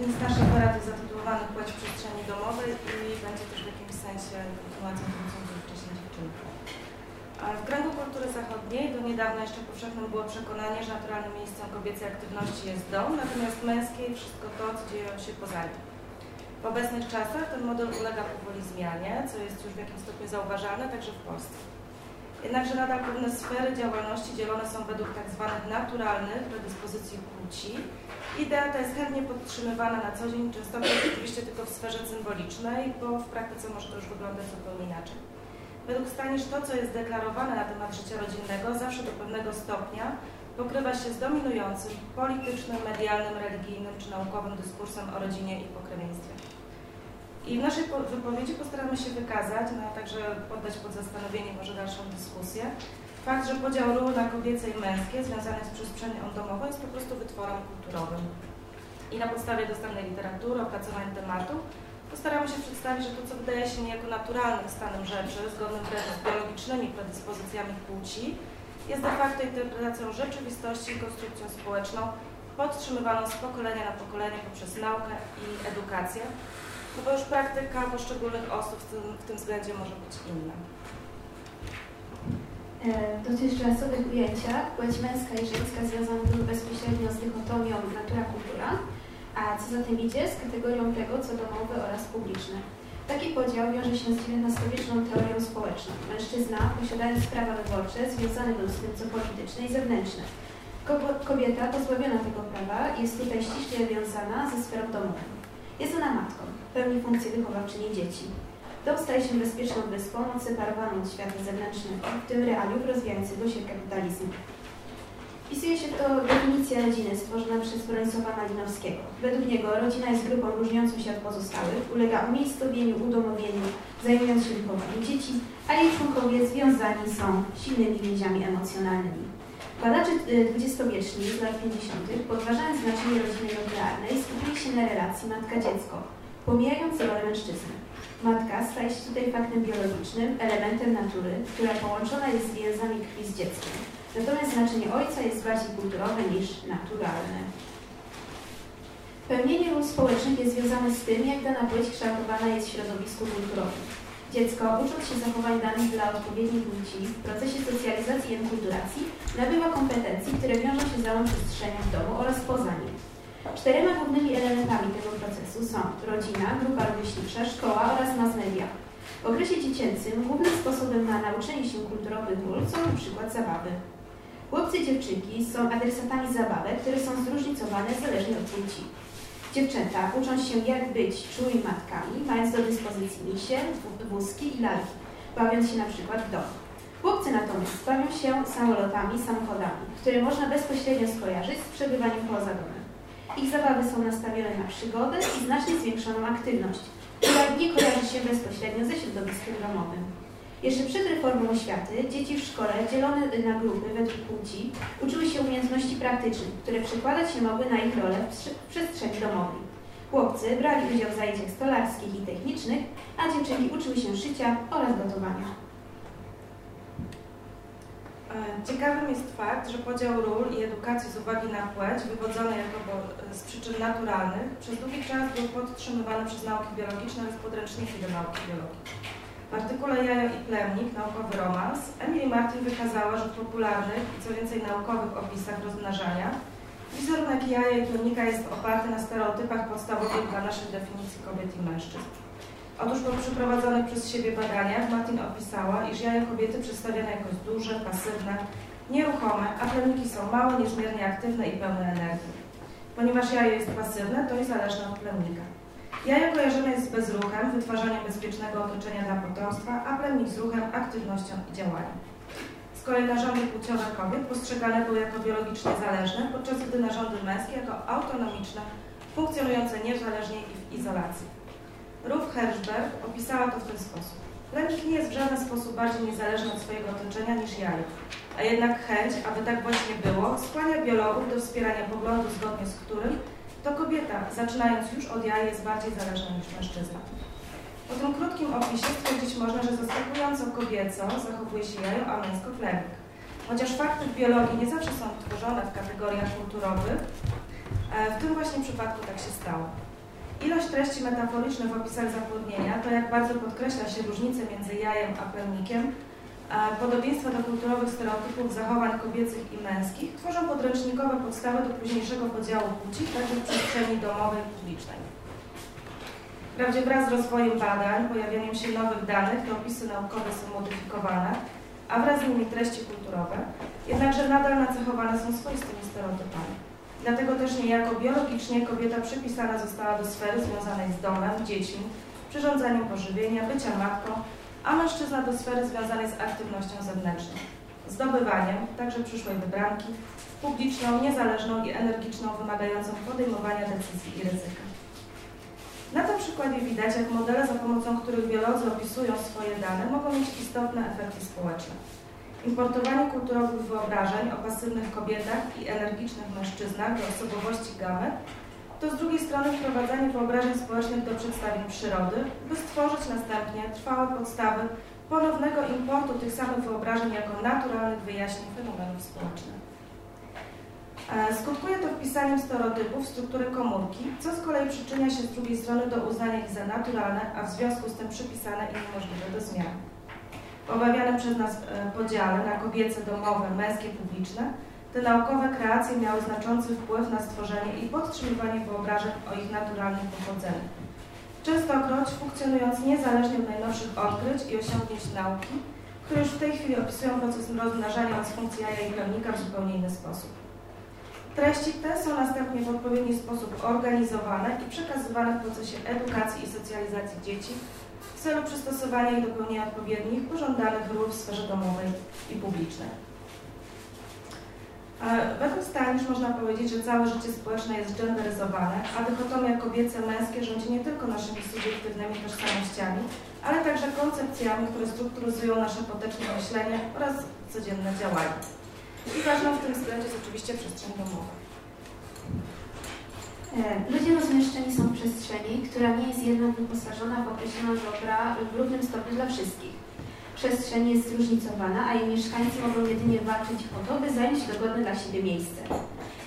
więc nasz referat jest zatytułowany Płeć w przestrzeni domowej i będzie też w jakimś sensie kontynuacją tego, wcześniej dziewczynka. W kręgu kultury zachodniej do niedawna jeszcze powszechnym było przekonanie, że naturalnym miejscem kobiecej aktywności jest dom, natomiast męskiej wszystko to, co dzieje się poza nim. W obecnych czasach ten model ulega powoli zmianie, co jest już w jakimś stopniu zauważalne także w Polsce. Jednakże nadal pewne sfery działalności dzielone są według tak zwanych naturalnych predyspozycji płci. Idea ta jest chętnie podtrzymywana na co dzień, często oczywiście tylko w sferze symbolicznej, bo w praktyce może to już wyglądać zupełnie inaczej. Według Stanisz to, co jest deklarowane na temat życia rodzinnego, zawsze do pewnego stopnia pokrywa się z dominującym politycznym, medialnym, religijnym czy naukowym dyskursem o rodzinie i pokrewieństwie. I w naszej wypowiedzi postaramy się wykazać, no a także poddać pod zastanowienie może dalszą dyskusję, fakt, że podział ról na kobiece i męskie związany z przestrzenią domową jest po prostu wytworem kulturowym. I na podstawie dostępnej literatury, opracowań tematu, postaramy się przedstawić, że to, co wydaje się niejako naturalnym stanem rzeczy, zgodnym wręcz z biologicznymi predyspozycjami płci, jest de facto interpretacją rzeczywistości i konstrukcją społeczną, podtrzymywaną z pokolenia na pokolenie poprzez naukę i edukację, no bo już praktyka poszczególnych osób w tym, w tym względzie może być inna. E, dotychczasowych ujęciach płeć męska i żeńska związane były bezpośrednio z dychotomią natura-kultura, a co za tym idzie z kategorią tego, co domowe oraz publiczne. Taki podział wiąże się z XIX-wieczną teorią społeczną. Mężczyzna, posiadając prawa wyborcze, związany był z tym, co polityczne i zewnętrzne. Kobieta, pozbawiona tego prawa, jest tutaj ściśle wiązana ze sferą domową. Jest ona matką, pełni funkcję wychowawczyni dzieci. Dom staje się bezpieczną wyspą, odseparowaną od świata zewnętrznego, w tym realiów rozwijającego się kapitalizmu. Wpisuje się w to definicja rodziny stworzona przez Bronisława Malinowskiego. Według niego rodzina jest grupą różniącą się od pozostałych, ulega umiejscowieniu, udomowieniu, zajmując się wychowaniem dzieci, a jej członkowie związani są silnymi więziami emocjonalnymi. Badacze y, dwudziestowieczni z lat 50. podważając znaczenie rodziny nuklearnej skupili się na relacji matka-dziecko, pomijając rolę mężczyzny. Matka staje się tutaj faktem biologicznym, elementem natury, która połączona jest z więzami krwi z dzieckiem. Natomiast znaczenie ojca jest bardziej kulturowe niż naturalne. Pełnienie ról społecznych jest związane z tym, jak dana płeć kształtowana jest w środowisku kulturowym. Dziecko, ucząc się zachowań danych dla odpowiedniej płci w procesie socjalizacji i enkulturacji, nabywa kompetencji, które wiążą się z całą przestrzenią w domu oraz poza nim. Czterema głównymi elementami tego procesu są rodzina, grupa rówieśnicza, szkoła oraz mass media. W okresie dziecięcym głównym sposobem na nauczenie się kulturowych ról są przykład zabawy. Chłopcy i dziewczynki są adresatami zabawek, które są zróżnicowane zależnie od płci. Dziewczęta uczą się jak być czułymi matkami, mając do dyspozycji misie, wózki i lalki, bawiąc się na przykład w domu. Chłopcy natomiast bawią się samolotami, samochodami, które można bezpośrednio skojarzyć z przebywaniem poza domem. Ich zabawy są nastawione na przygodę i znacznie zwiększoną aktywność, która nie kojarzy się bezpośrednio ze środowiskiem domowym. Jeszcze przed reformą oświaty dzieci w szkole dzielone na grupy według płci uczyły się umiejętności praktycznych, które przekładać się mogły na ich rolę w przestrzeni domowej. Chłopcy brali udział w zajęciach stolarskich i technicznych, a dziewczynki uczyły się szycia oraz gotowania. E, ciekawym jest fakt, że podział ról i edukacji z uwagi na płeć, wywodzony jakoby z przyczyn naturalnych, przez długi czas był podtrzymywany przez nauki biologiczne oraz podręczniki do nauki biologii. W artykule Jajo i Plemnik, naukowy romans, Emily Martin wykazała, że w popularnych i co więcej naukowych opisach rozmnażania wizerunek jaja i plemnika jest oparty na stereotypach podstawowych dla naszej definicji kobiet i mężczyzn. Otóż po przeprowadzonych przez siebie badaniach Martin opisała, iż jaja kobiety przedstawiane jako duże, pasywne, nieruchome, a plemniki są małe, niezmiernie aktywne i pełne energii. Ponieważ jajo jest pasywne, to i zależne od plemnika. Jajo kojarzone jest z bezruchem, wytwarzaniem bezpiecznego otoczenia dla potomstwa, a plemnik z ruchem, aktywnością i działaniem. Z kolei narządy płciowe kobiet postrzegane były jako biologicznie zależne, podczas gdy narządy męskie jako autonomiczne, funkcjonujące niezależnie i w izolacji. Ruth Hershberg opisała to w ten sposób. Plemnik nie jest w żaden sposób bardziej niezależny od swojego otoczenia niż jajo, a jednak chęć, aby tak właśnie było, skłania biologów do wspierania poglądu, zgodnie z którym to kobieta, zaczynając już od jaj, jest bardziej zależna niż mężczyzna. Po tym krótkim opisie stwierdzić można, że zaskakująco kobieco zachowuje się jajo, a męsko plemnik. Chociaż fakty w biologii nie zawsze są tworzone w kategoriach kulturowych, W tym właśnie przypadku tak się stało. Ilość treści metaforycznych w opisach zapłodnienia to, jak bardzo podkreśla się różnice między jajem a plemnikiem, podobieństwa do kulturowych stereotypów zachowań kobiecych i męskich tworzą podręcznikowe podstawy do późniejszego podziału płci, także w przestrzeni domowej i publicznej. Wprawdzie wraz z rozwojem badań, pojawieniem się nowych danych, te opisy naukowe są modyfikowane, a wraz z nimi treści kulturowe, jednakże nadal nacechowane są swoistymi stereotypami. Dlatego też niejako biologicznie kobieta przypisana została do sfery związanej z domem, dziećmi, przyrządzaniem pożywienia, bycia matką, a mężczyzna do sfery związanej z aktywnością zewnętrzną, zdobywaniem, także przyszłej wybranki, publiczną, niezależną i energiczną, wymagającą podejmowania decyzji i ryzyka. Na tym przykładzie widać, jak modele, za pomocą których biolodzy opisują swoje dane, mogą mieć istotne efekty społeczne. Importowanie kulturowych wyobrażeń o pasywnych kobietach i energicznych mężczyznach do osobowości gamet to z drugiej strony wprowadzanie wyobrażeń społecznych do przedstawień przyrody, by stworzyć następnie trwałe podstawy ponownego importu tych samych wyobrażeń jako naturalnych wyjaśnień fenomenów społecznych. E, skutkuje to wpisaniem stereotypów w strukturę komórki, co z kolei przyczynia się z drugiej strony do uznania ich za naturalne, a w związku z tym przypisane i niemożliwe do zmian. W obawianym przez nas e, podziale na kobiece domowe, męskie publiczne, te naukowe kreacje miały znaczący wpływ na stworzenie i podtrzymywanie wyobrażeń o ich naturalnym pochodzeniu. Częstokroć funkcjonując niezależnie od najnowszych odkryć i osiągnięć nauki, które już w tej chwili opisują proces rozmnażania oraz funkcji jaja i plemnika w zupełnie inny sposób. Treści te są następnie w odpowiedni sposób organizowane i przekazywane w procesie edukacji i socjalizacji dzieci w celu przystosowania i dopełnienia odpowiednich, pożądanych ról w sferze domowej i publicznej. Według Stanisz można powiedzieć, że całe życie społeczne jest genderyzowane, a dychotomia kobiece-męskie rządzi nie tylko naszymi subiektywnymi tożsamościami, ale także koncepcjami, które strukturyzują nasze poteczne myślenie oraz codzienne działania. I ważną w tym względzie jest oczywiście przestrzeń domowa. E, ludzie rozmieszczeni są w przestrzeni, która nie jest jednak wyposażona w określone dobra w równym stopniu dla wszystkich. Przestrzeń jest zróżnicowana, a jej mieszkańcy mogą jedynie walczyć o to, by zająć dogodne dla siebie miejsce.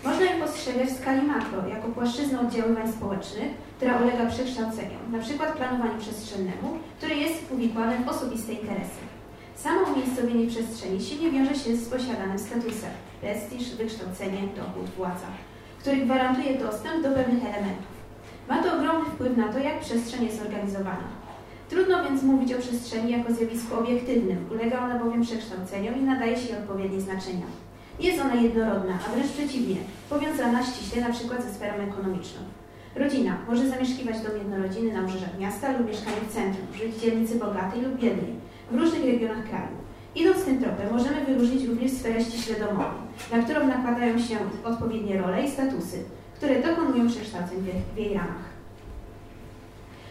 Można ją postrzegać w skali makro, jako płaszczyznę oddziaływań społecznych, która ulega przekształceniom, np. planowaniu przestrzennemu, które jest uwikłane w osobiste interesy. Samo umiejscowienie przestrzeni silnie wiąże się z posiadanym statusem, prestiż, wykształcenie, dochód, władza, który gwarantuje dostęp do pewnych elementów. Ma to ogromny wpływ na to, jak przestrzeń jest zorganizowana. Trudno więc mówić o przestrzeni jako zjawisku obiektywnym, ulega ona bowiem przekształceniom i nadaje się jej odpowiednie znaczenia. Jest ona jednorodna, a wręcz przeciwnie, powiązana ściśle na przykład ze sferą ekonomiczną. Rodzina może zamieszkiwać dom jednorodziny na obrzeżach miasta lub mieszkanie w centrum, żyć w dzielnicy bogatej lub biednej, w różnych regionach kraju. Idąc tym tropem, możemy wyróżnić również sferę ściśle domową, na którą nakładają się odpowiednie role i statusy, które dokonują przekształceń w jej ramach.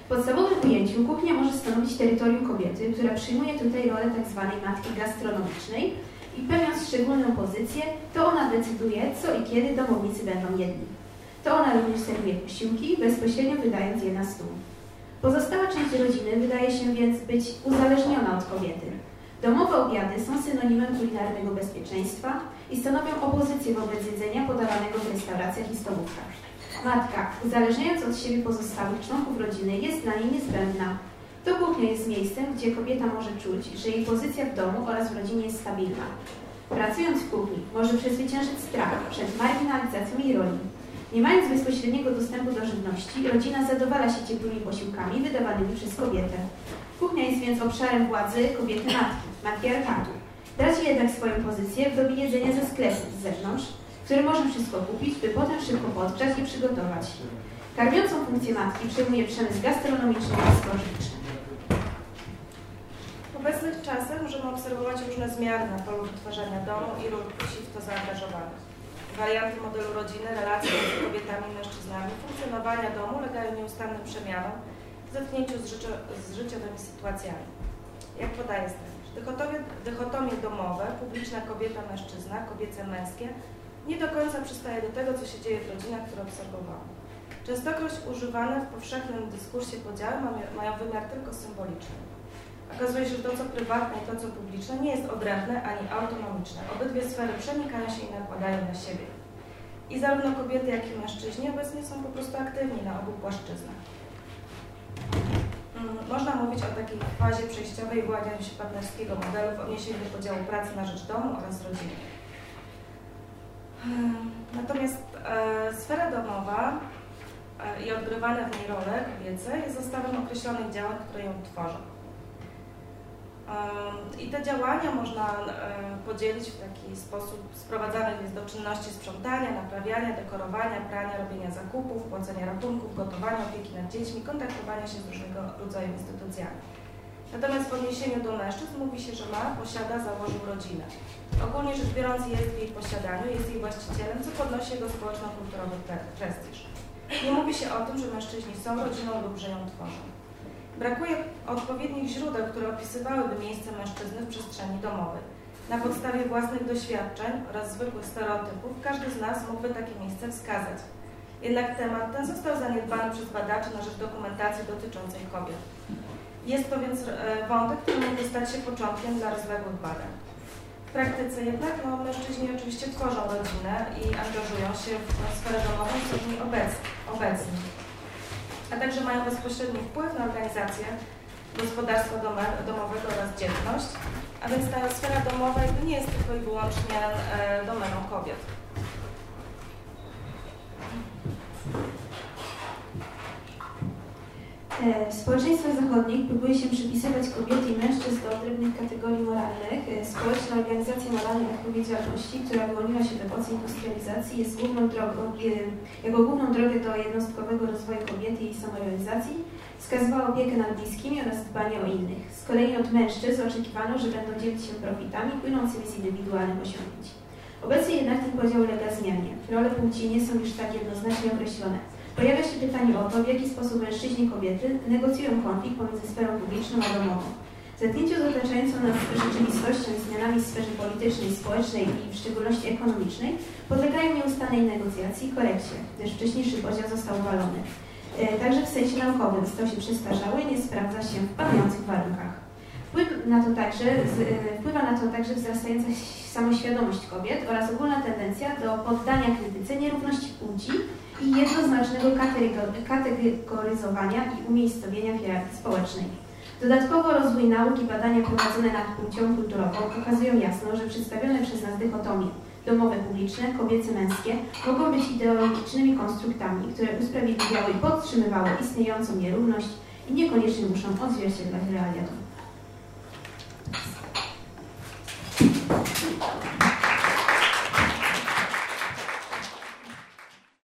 W podstawowym ujęciu kuchnia może stanowić terytorium kobiety, która przyjmuje tutaj rolę tzw. Tak matki gastronomicznej i pełniąc szczególną pozycję, to ona decyduje, co i kiedy domownicy będą jedli. To ona również serwuje posiłki, bezpośrednio wydając je na stół. Pozostała część rodziny wydaje się więc być uzależniona od kobiety. Domowe obiady są synonimem kulinarnego bezpieczeństwa i stanowią opozycję wobec jedzenia podawanego w restauracjach i stołówkach. Matka, uzależniając od siebie pozostałych członków rodziny, jest dla niej niezbędna. To kuchnia jest miejscem, gdzie kobieta może czuć, że jej pozycja w domu oraz w rodzinie jest stabilna. Pracując w kuchni, może przezwyciężyć strach przed marginalizacją jej roli. Nie mając bezpośredniego dostępu do żywności, rodzina zadowala się ciepłymi posiłkami wydawanymi przez kobietę. Kuchnia jest więc obszarem władzy kobiety matki, matriarchatu. Traci jednak swoją pozycję w dobie jedzenia ze sklepu z zewnątrz, który może wszystko kupić, by potem szybko podgrzać i przygotować. Karmiącą funkcję matki przejmuje przemysł gastronomiczny i spożywczy. W obecnych czasach możemy obserwować różne zmiany na polu wytwarzania domu i ról płci w to zaangażowanych. Warianty modelu rodziny, relacji między kobietami i mężczyznami, funkcjonowania domu ulegają nieustannym przemianom w zetknięciu z, życio, z życiowymi sytuacjami. Jak podaje Stanisz, dychotomie, dychotomie domowe, publiczna kobieta-mężczyzna, kobiece-męskie, nie do końca przystaje do tego, co się dzieje w rodzinach, które obserwowano. Częstokroć używane w powszechnym dyskursie podziały mają wymiar tylko symboliczny. Okazuje się, że to, co prywatne i to, co publiczne, nie jest odrębne ani autonomiczne. Obydwie sfery przenikają się i nakładają na siebie. i zarówno kobiety, jak i mężczyźni obecnie są po prostu aktywni na obu płaszczyznach. Mm, Można mówić o takiej fazie przejściowej wyłaniania się partnerskiego modelu w odniesieniu do podziału pracy na rzecz domu oraz rodziny. Hmm, Natomiast e, sfera domowa e, i odgrywane w niej role kobiece jest zestawem określonych działań, które ją tworzą. I te działania można e, podzielić w taki sposób, sprowadzanych jest do czynności sprzątania, naprawiania, dekorowania, prania, robienia zakupów, płacenia rachunków, gotowania, opieki nad dziećmi, kontaktowania się z różnego rodzaju instytucjami. Natomiast w odniesieniu do mężczyzn mówi się, że ma, posiada, założył rodzinę. Ogólnie rzecz biorąc jest w jej posiadaniu, jest jej właścicielem, co podnosi jego społeczno-kulturowy pre- prestiż. Nie mówi się o tym, że mężczyźni są rodziną lub że ją tworzą. Brakuje odpowiednich źródeł, które opisywałyby miejsce mężczyzny w przestrzeni domowej. Na podstawie własnych doświadczeń oraz zwykłych stereotypów każdy z nas mógłby takie miejsce wskazać. Jednak temat ten został zaniedbany przez badaczy na rzecz dokumentacji dotyczącej kobiet. Jest to więc e, wątek, który mógłby stać się początkiem dla rozległych badań. W praktyce jednak no, mężczyźni oczywiście tworzą rodzinę i angażują się w sferę domową, są w niej obecni, obecni. A także mają bezpośredni wpływ na organizację gospodarstwa domowego oraz dzietność. A więc ta sfera domowa nie jest tylko i wyłącznie e, domeną kobiet. W społeczeństwach zachodnich próbuje się przypisywać kobiety i mężczyzn do odrębnych kategorii moralnych. E, Społeczna organizacja moralnej odpowiedzialności, która wyłoniła się w epoce industrializacji, jest główną drogą, e, jako główną drogę do jednostkowego rozwoju kobiety i samorealizacji, wskazywała opiekę nad bliskimi oraz dbanie o innych. Z kolei od mężczyzn oczekiwano, że będą dzielić się profitami płynącymi z indywidualnych osiągnięć. Obecnie jednak ten podział ulega zmianie. Role płci nie są już tak jednoznacznie określone. Pojawia się pytanie o to, w jaki sposób mężczyźni i kobiety negocjują konflikt pomiędzy sferą publiczną a domową. W zetknięciu z otaczającą nas rzeczywistością i zmianami w sferze politycznej, społecznej i w szczególności ekonomicznej podlegają nieustannej negocjacji i korekcie, gdyż wcześniejszy podział został uwalony. E, Także w sensie naukowym stał się i nie sprawdza się w panujących warunkach. Wpływ na to także, e, wpływa na to także wzrastająca samoświadomość kobiet oraz ogólna tendencja do poddania krytyce nierówności płci i jednoznacznego kategoryzowania i umiejscowienia w hierarchii społecznej. Dodatkowo rozwój nauk i badania prowadzone nad płcią kulturową pokazują jasno, że przedstawione przez nas dychotomie domowe publiczne, kobiece męskie mogą być ideologicznymi konstruktami, które usprawiedliwiały i podtrzymywały istniejącą nierówność i niekoniecznie muszą odzwierciedlać realia ハハハハ!